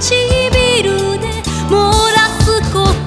唇で漏らすこと